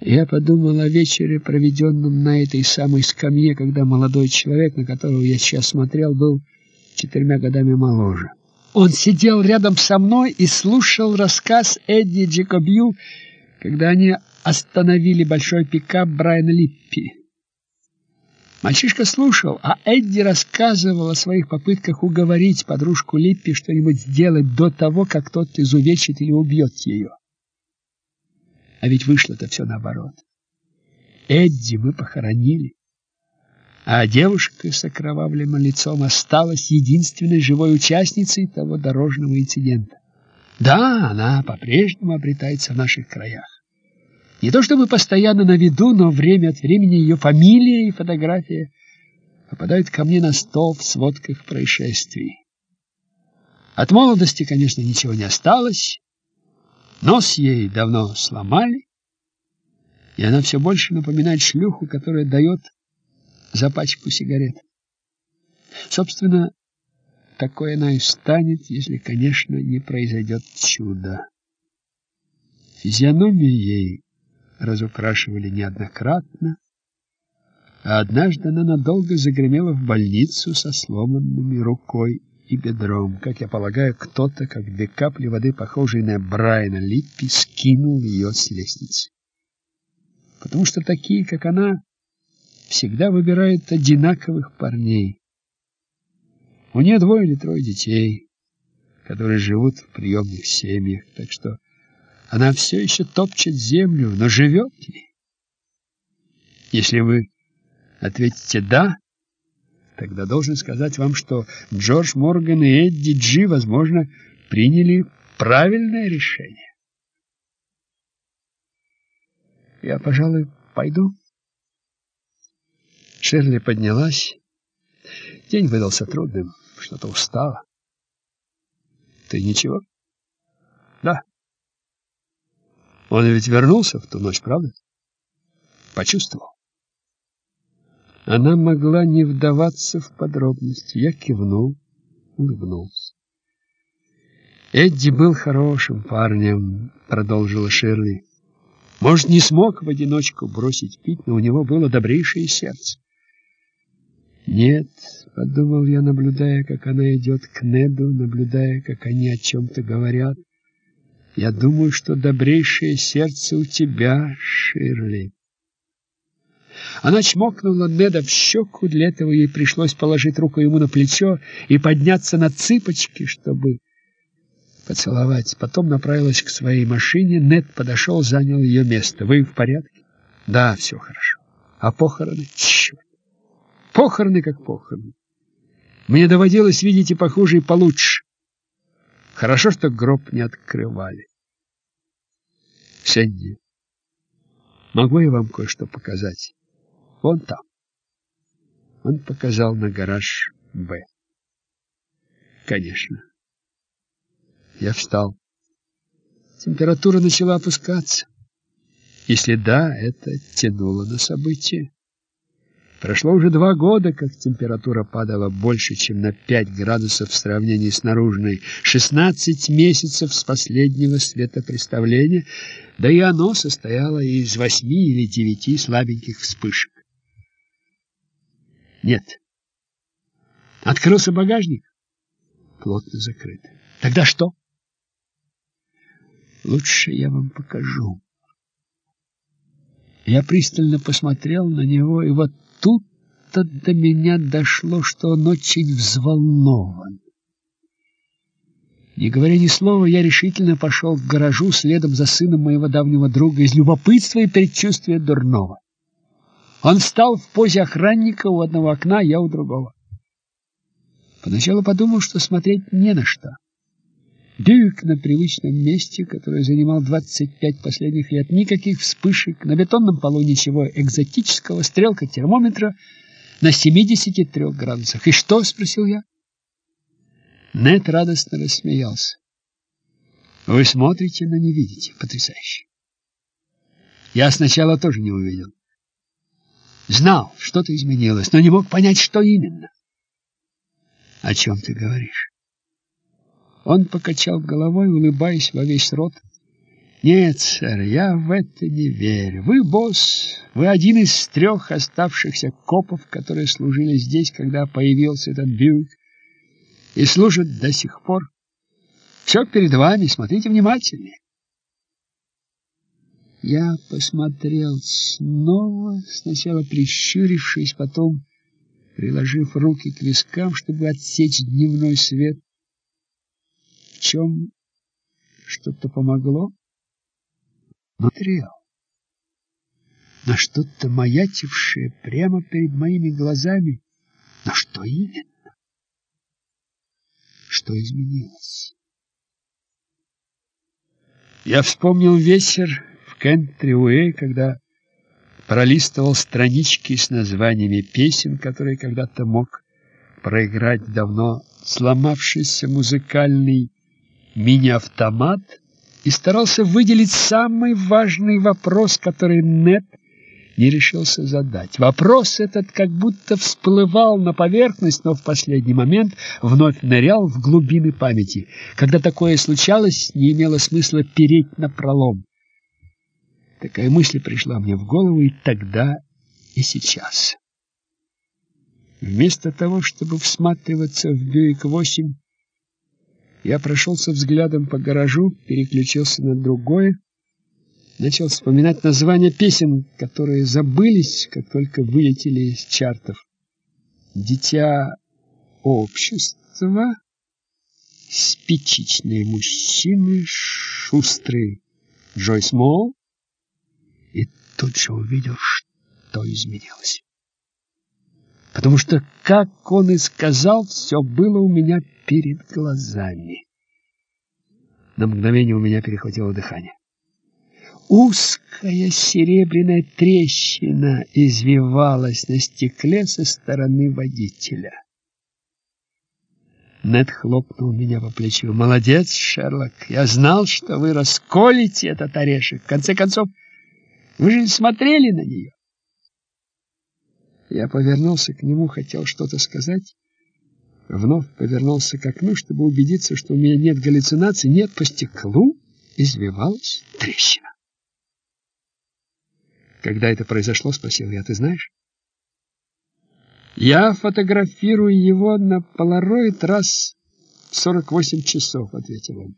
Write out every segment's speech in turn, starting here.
Я подумал о вечере, проведенном на этой самой скамье, когда молодой человек, на которого я сейчас смотрел, был четырьмя годами моложе. Он сидел рядом со мной и слушал рассказ Эдди Джекобью, когда они остановили большой пикап Брайана Липпи. Мальчишка слушал, а Эдди рассказывал о своих попытках уговорить подружку Липпи что-нибудь сделать до того, как тот изувечит или убьет ее. А ведь вышло-то все наоборот. Эдди мы похоронили, а девушка с окровавленным лицом осталась единственной живой участницей того дорожного инцидента. Да, она по-прежнему обретается в наших краях. Не то чтобы постоянно на виду, но время от времени ее фамилия и фотография попадают ко мне на стол в сводках происшествий. От молодости, конечно, ничего не осталось. Нос ей давно сломали, и она все больше напоминает шлюху, которая дает за пачку сигарет. Собственно, такой она и станет, если, конечно, не произойдет чудо. Физиономию ей разукрашивали неоднократно, а однажды она надолго загремела в больницу со сломанными рукой и бедром. Как я полагаю, кто-то, как две капли воды, похожие на Брайана Липпи, скинул ее с лестницы. Потому что такие, как она, всегда выбирают одинаковых парней. У нее двое или трое детей, которые живут в приемных семьях, так что она все еще топчет землю, но живет ли? Если вы ответите «да», тогда должен сказать вам, что Джордж Морган и Эдди Джи, возможно, приняли правильное решение. Я, пожалуй, пойду. Шерли поднялась. День выдался трудным, что-то устала. Ты ничего? Да. Он ведь вернулся в ту ночь, правда? Почувствовал. Она могла не вдаваться в подробности. Я кивнул, улыбнулся. Эдди был хорошим парнем, продолжила Шерли. Может, не смог в одиночку бросить пить, но у него было добрейшее сердце. Нет, подумал я, наблюдая, как она идет к Неду, наблюдая, как они о чем-то говорят. Я думаю, что добрейшее сердце у тебя, Ширли. Она чмокнула Неда в щеку, для этого ей пришлось положить руку ему на плечо и подняться на цыпочки, чтобы поцеловать. Потом направилась к своей машине. Нед подошел, занял ее место. «Вы в порядке?» «Да, все хорошо. А похороны? Черт! Похороны как похороны. Мне доводилось видеть и похуже, и получше. Хорошо, что гроб не открывали. Сэнди, могу я вам кое-что показать? Вон там. Он показал на гараж «Б». Конечно. Я встал. Температура начала опускаться. Если да, это тянуло на событие. Прошло уже два года, как температура падала больше, чем на 5 градусов в сравнении с наружной, 16 месяцев с последнего светопреставления, да и оно состояло из восьми или девяти слабеньких вспышек. Нет. Открылся багажник? Плотно закрыт. Тогда что? Лучше я вам покажу. Я пристально посмотрел на него, и вот тут-то до меня дошло, что он очень взволнован. Не говоря ни слова, я решительно пошел к гаражу следом за сыном моего давнего друга из любопытства и предчувствия дурного. Он встал в позе охранника у одного окна, я у другого. Поначалу подумал, что смотреть не на что. Бьюик на привычном месте, которое занимал 25 последних лет, никаких вспышек, на бетонном полу ничего экзотического, стрелка термометра на 73 градусах. «И что?» — спросил я. Нет радостно рассмеялся. «Вы смотрите, но не видите. Потрясающе!» Я сначала тоже не увидел. Знал, что-то изменилось, но не мог понять, что именно. «О чем ты говоришь?» Он покачал головой, улыбаясь во весь рот. Нет, сэр, я в это не верю. Вы босс, вы один из трех оставшихся копов, которые служили здесь, когда появился этот Бьюик, и служат до сих пор. Все перед вами, смотрите внимательнее. Я посмотрел снова, сначала прищурившись, потом приложив руки к вискам, чтобы отсечь дневной свет. В чем что-то помогло? Смотрел на что-то маячившее прямо перед моими глазами. Но что именно? Что изменилось? Я вспомнил вечер в Кентри-Уэй, когда пролистывал странички с названиями песен, которые когда-то мог проиграть давно сломавшийся музыкальный мини-автомат и старался выделить самый важный вопрос, который Нет не решился задать. Вопрос этот как будто всплывал на поверхность, но в последний момент вновь нырял в глубины памяти. Когда такое случалось, не имело смысла переть на пролом. Такая мысль пришла мне в голову и тогда, и сейчас. Вместо того, чтобы всматриваться в Бьюик-8, я прошелся взглядом по гаражу, переключился на другое, начал вспоминать названия песен, которые забылись, как только вылетели из чартов. «Дитя общества», «Спичечные мужчины», «Шустрый Джойс Молл», и тут же увидел, что изменилось. Потому что, как он и сказал, все было у меня перед глазами. На мгновение у меня перехватило дыхание. Узкая серебряная трещина извивалась на стекле со стороны водителя. Нед хлопнул меня по плечу. «Молодец, Шерлок! Я знал, что вы расколите этот орешек. В конце концов, вы же смотрели на нее. Я повернулся к нему, хотел что-то сказать. Вновь повернулся к окну, чтобы убедиться, что у меня нет галлюцинаций. Нет, по стеклу извивалась трещина. Когда это произошло, спросил я, ты знаешь? Я фотографирую его на полароид раз в 48 часов, ответил он.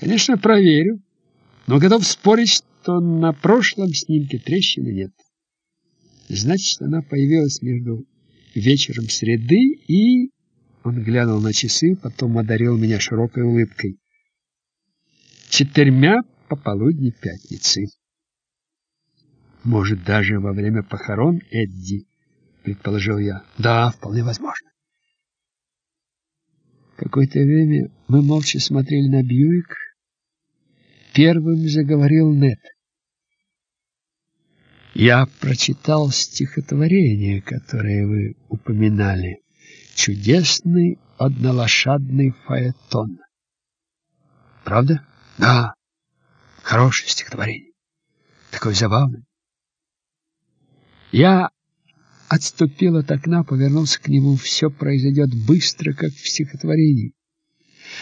Конечно, проверю, но готов спорить, что на прошлом снимке трещины нет. Значит, она появилась между вечером среды и... Он глянул на часы, потом одарил меня широкой улыбкой. Четырьмя пополудни пятницы. Может, даже во время похорон Эдди, предположил я. Да, вполне возможно. Какое-то время мы молча смотрели на Бьюик, Первым заговорил Нет. Я прочитал стихотворение, которое вы упоминали. Чудесный однолошадный фаэтон. Правда? Да. Хорошее стихотворение. Такое забавное. Я отступил от окна, повернулся к нему. Все произойдет быстро, как в стихотворении.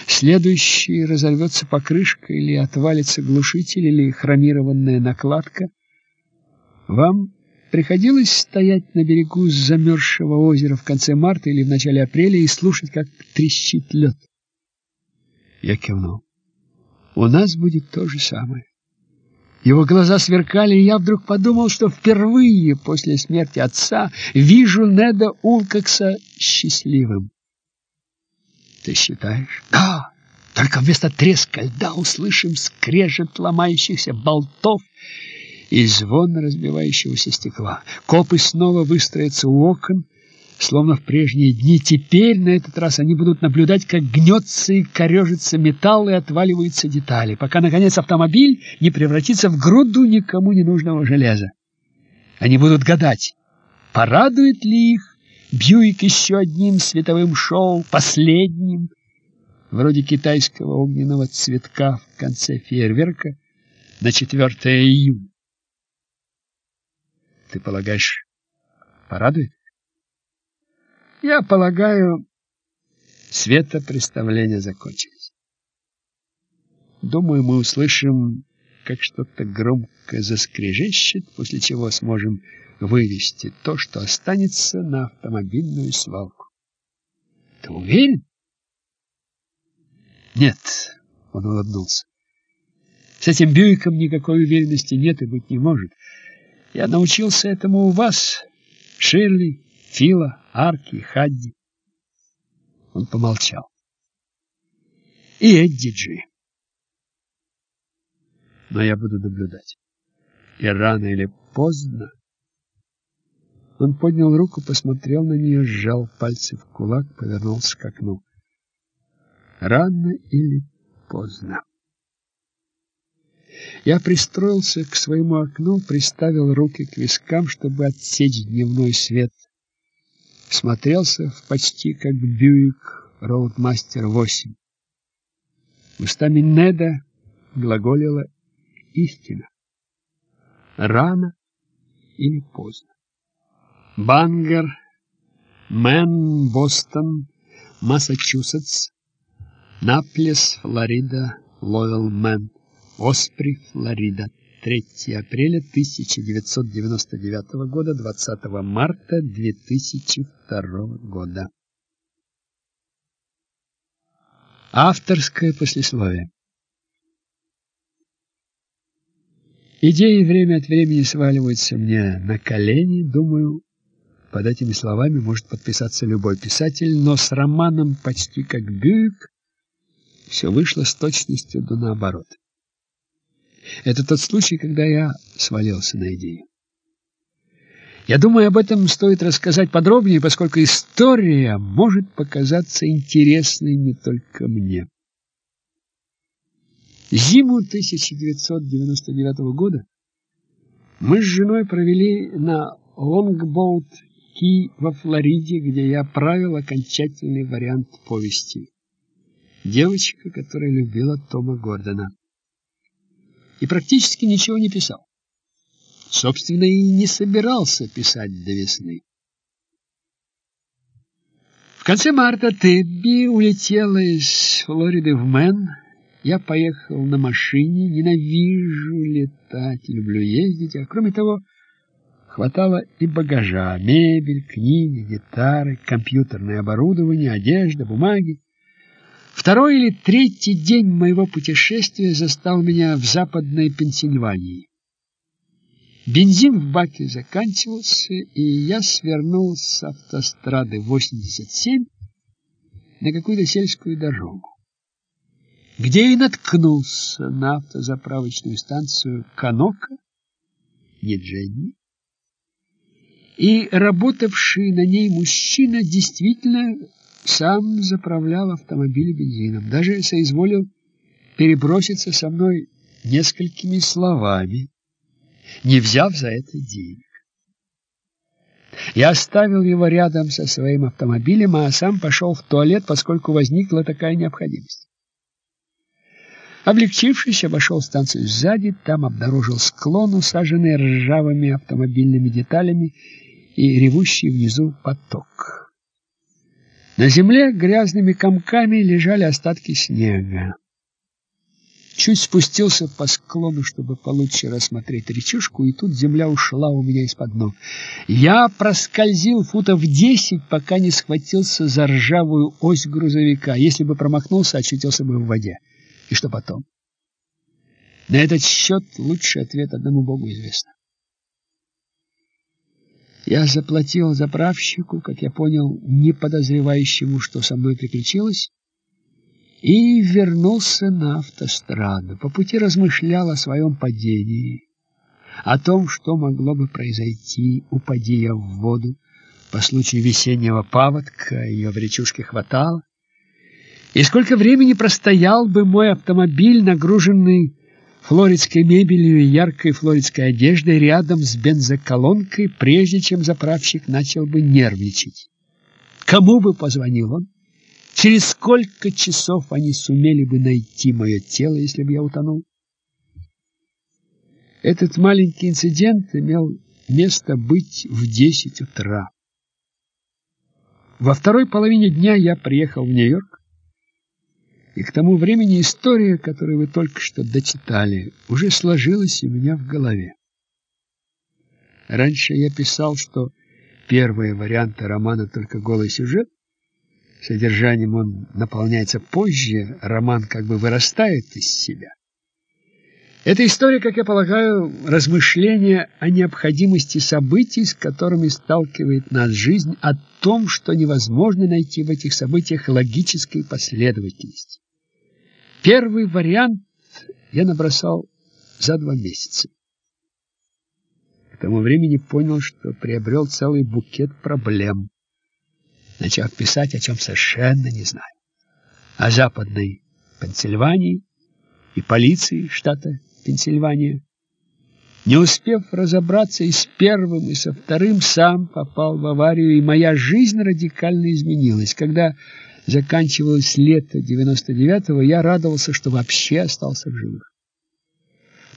Следующий разорвется покрышка или отвалится глушитель или хромированная накладка. Вам приходилось стоять на берегу замерзшего озера в конце марта или в начале апреля и слушать, как трещит лед? Я кивнул. У нас будет то же самое. Его глаза сверкали, и я вдруг подумал, что впервые после смерти отца вижу Неда Улкокса счастливым. Ты считаешь? Да. Только вместо треска льда услышим скрежет ломающихся болтов и звон разбивающегося стекла. Копы снова выстроятся у окон, словно в прежние дни. Теперь на этот раз они будут наблюдать, как гнется и корежится металл и отваливаются детали, пока, наконец, автомобиль не превратится в груду никому не нужного железа. Они будут гадать, порадует ли их Бьюик еще одним световым шоу, последним, вроде китайского огненного цветка в конце фейерверка на 4 июня. Ты полагаешь, порадует? Я полагаю, светопреставления закончились. Думаю, мы услышим как что-то громко заскрежещет, после чего сможем вывести то, что останется на автомобильную свалку. Ты уверен? Нет, он улыбнулся. С этим Бьюиком никакой уверенности нет и быть не может. Я научился этому у вас, Ширли, Фила, Арки, Хадди. Он помолчал. И Эдди Джи. Но я буду наблюдать. И рано или поздно он поднял руку, посмотрел на нее, сжал пальцы в кулак, повернулся к окну. Рано или поздно. Я пристроился к своему окну, приставил руки к вискам, чтобы отсечь дневной свет. Смотрелся в почти как Бьюик Роудмастер 8. Устами Неда глаголила истина. Рано или поздно. Бангер, Мэн, Бостон, Массачусетс, Наплес, Флорида, Ловел, Мэн, Оспри, Флорида. 3 апреля 1999 года, 20 марта 2002 года. Авторское послесловие. Идеи время от времени сваливаются мне на колени, думаю, под этими словами может подписаться любой писатель, но с романом почти как Бюйк все вышло с точностью до наоборот. Это тот случай, когда я свалился на идею. Я думаю, об этом стоит рассказать подробнее, поскольку история может показаться интересной не только мне. Зиму 1999 года мы с женой провели на Лонгбоут-Ки во Флориде, где я правил окончательный вариант повести. Девочка, которая любила Тома Гордона. И практически ничего не писал. Собственно, и не собирался писать до весны. В конце марта Тебби улетела из Флориды в Мэн. Я поехал на машине, ненавижу летать, люблю ездить, а кроме того, Хватало и багажа, мебель, книги, гитары, компьютерное оборудование, одежда, бумаги. Второй или третий день моего путешествия застал меня в западной Пенсильвании. Бензин в баке заканчивался, и я свернул с автострады 87 на какую-то сельскую дорогу, где и наткнулся на автозаправочную станцию Канока, не и работавший на ней мужчина действительно сам заправлял автомобиль бензином, даже соизволил переброситься со мной несколькими словами, не взяв за это денег. Я оставил его рядом со своим автомобилем, а сам пошел в туалет, поскольку возникла такая необходимость. Облегчившись, обошел станцию сзади, там обнаружил склон, усаженный ржавыми автомобильными деталями, и ревущий внизу поток. На земле грязными комками лежали остатки снега. Чуть спустился по склону, чтобы получше рассмотреть речушку, и тут земля ушла у меня из-под ног. Я проскользил футов десять, пока не схватился за ржавую ось грузовика. Если бы промахнулся, очутился бы в воде. И что потом? На этот счет лучший ответ одному Богу известно. Я заплатил заправщику, как я понял, не подозревающему, что со мной приключилось, и вернулся на автостраду. По пути размышлял о своем падении, о том, что могло бы произойти, упади я в воду по случаю весеннего паводка, ее в речушке хватало, и сколько времени простоял бы мой автомобиль, нагруженный флоридской мебелью и яркой флоридской одеждой рядом с бензоколонкой, прежде чем заправщик начал бы нервничать. Кому бы позвонил он? Через сколько часов они сумели бы найти мое тело, если бы я утонул? Этот маленький инцидент имел место быть в десять утра. Во второй половине дня я приехал в Нью-Йорк И к тому времени история, которую вы только что дочитали, уже сложилась у меня в голове. Раньше я писал, что первые варианты романа только голый сюжет, содержанием он наполняется позже, роман как бы вырастает из себя. Эта история, как я полагаю, размышление о необходимости событий, с которыми сталкивает нас жизнь, о том, что невозможно найти в этих событиях логической последовательности. Первый вариант я набросал за два месяца. К тому времени понял, что приобрел целый букет проблем. Начал писать, о чем совершенно не знаю. О западной Пенсильвании и полиции штата Пенсильвания. Не успев разобраться и с первым, и со вторым, сам попал в аварию, и моя жизнь радикально изменилась. Когда заканчивалось лето 99-го, я радовался, что вообще остался в живых.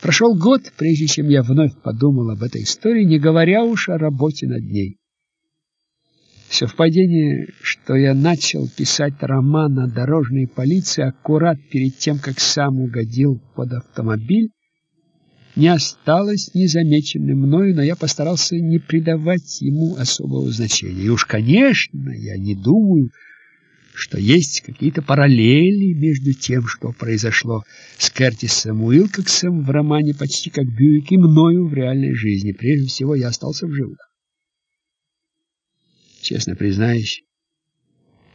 Прошел год, прежде чем я вновь подумал об этой истории, не говоря уж о работе над ней. Совпадение, что я начал писать роман о дорожной полиции аккурат перед тем, как сам угодил под автомобиль, не осталось незамеченным мною, но я постарался не придавать ему особого значения. И уж, конечно, я не думаю, что есть какие-то параллели между тем, что произошло с Кертисом Уилкоксом в романе «Почти как Бьюик» и мною в реальной жизни. Прежде всего, я остался в живых. Честно признаюсь,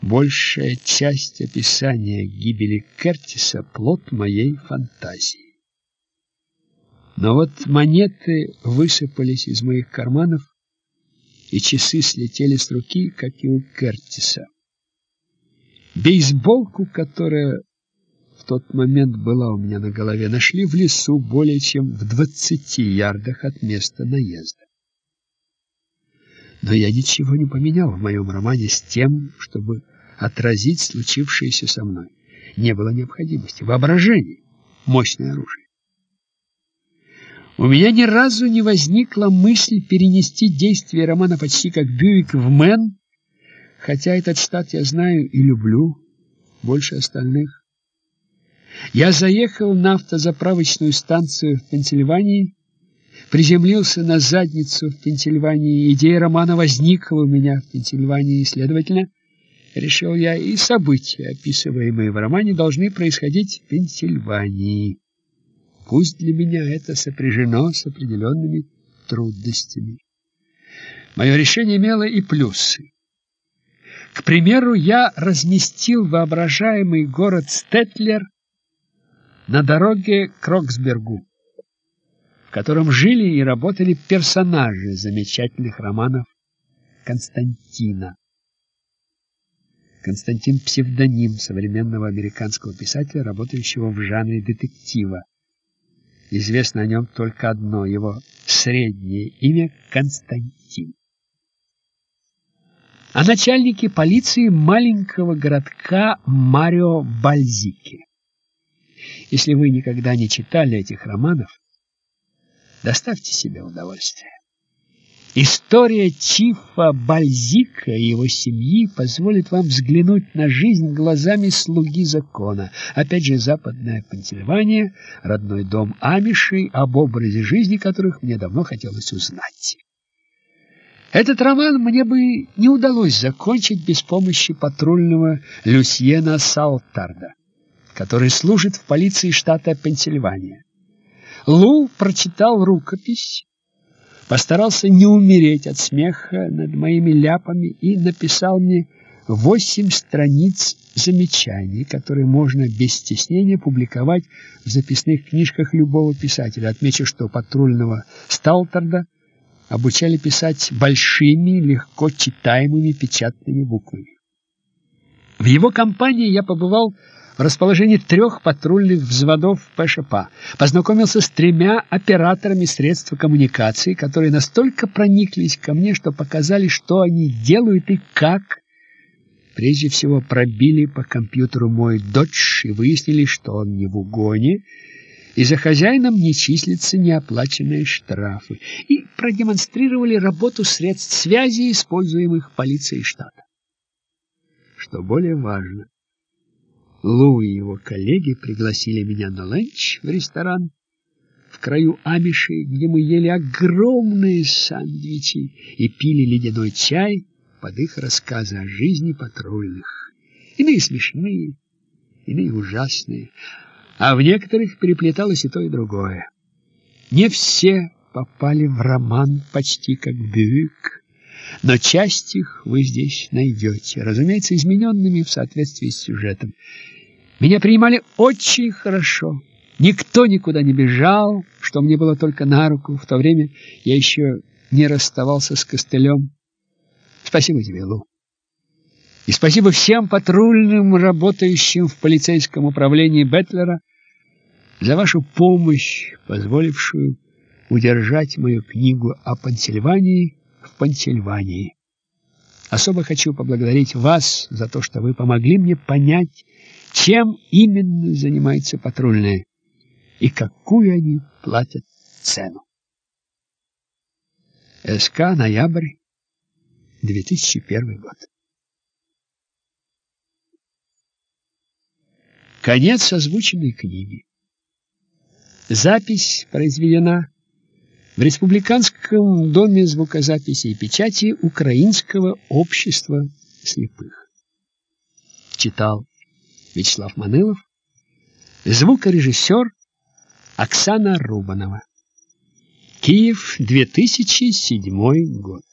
большая часть описания гибели Кертиса — плод моей фантазии. Но вот монеты высыпались из моих карманов, и часы слетели с руки, как и у Кертиса. Бейсболку, которая в тот момент была у меня на голове, нашли в лесу более чем в двадцати ярдах от места наезда. Но я ничего не поменял в моем романе с тем, чтобы отразить случившееся со мной. Не было необходимости. Воображение — мощное оружие. У меня ни разу не возникла мысль перенести действие романа почти как Бьюик в Мэн, хотя этот штат я знаю и люблю больше остальных. Я заехал на автозаправочную станцию в Пенсильвании приземлился на задницу в Пенсильвании. Идея романа возникла у меня в Пенсильвании, следовательно, решил я, и события, описываемые в романе, должны происходить в Пенсильвании. Пусть для меня это сопряжено с определенными трудностями. Мое решение имело и плюсы. К примеру, я разместил воображаемый город Стетлер на дороге к Роксбергу в котором жили и работали персонажи замечательных романов Константина. Константин – псевдоним современного американского писателя, работающего в жанре детектива. Известно о нем только одно – его среднее имя – Константин. А начальнике полиции маленького городка Марио Бальзики. Если вы никогда не читали этих романов, Доставьте себе удовольствие. История Чифа Бальзика и его семьи позволит вам взглянуть на жизнь глазами слуги закона. Опять же, западная Пенсильвания, родной дом Амишей, об образе жизни которых мне давно хотелось узнать. Этот роман мне бы не удалось закончить без помощи патрульного Люсьена Салтарда, который служит в полиции штата Пенсильвания. Лу прочитал рукопись, постарался не умереть от смеха над моими ляпами и написал мне восемь страниц замечаний, которые можно без стеснения публиковать в записных книжках любого писателя. Отмечу, что патрульного Сталтерда обучали писать большими, легко читаемыми печатными буквами. В его компании я побывал в расположении трех патрульных взводов ПШП. Познакомился с тремя операторами средств коммуникации, которые настолько прониклись ко мне, что показали, что они делают и как. Прежде всего пробили по компьютеру мой додж и выяснили, что он не в угоне, и за хозяином не числятся неоплаченные штрафы, и продемонстрировали работу средств связи, используемых полицией штата. Что более важно, Лу и его коллеги пригласили меня на ланч в ресторан в краю Амиши, где мы ели огромные сандвичи и пили ледяной чай под их рассказы о жизни патрульных. Иные смешные, иные ужасные, а в некоторых переплеталось и то, и другое. Не все попали в роман почти как Бюик, но часть их вы здесь найдете, разумеется, измененными в соответствии с сюжетом. Меня принимали очень хорошо. Никто никуда не бежал, что мне было только на руку. В то время я еще не расставался с костылем. Спасибо тебе, Лу. И спасибо всем патрульным, работающим в полицейском управлении Бетлера, за вашу помощь, позволившую удержать мою книгу о Пенсильвании в Пенсильвании. Особо хочу поблагодарить вас за то, что вы помогли мне понять, чем именно занимаются патрульные и какую они платят цену. СК «Ноябрь», 2001 год. Конец озвученной книги. Запись произведена в Республиканском доме звукозаписи и печати Украинского общества слепых. Читал Вячеслав Манылов, звукорежиссер Оксана Рубанова. Киев, 2007 год.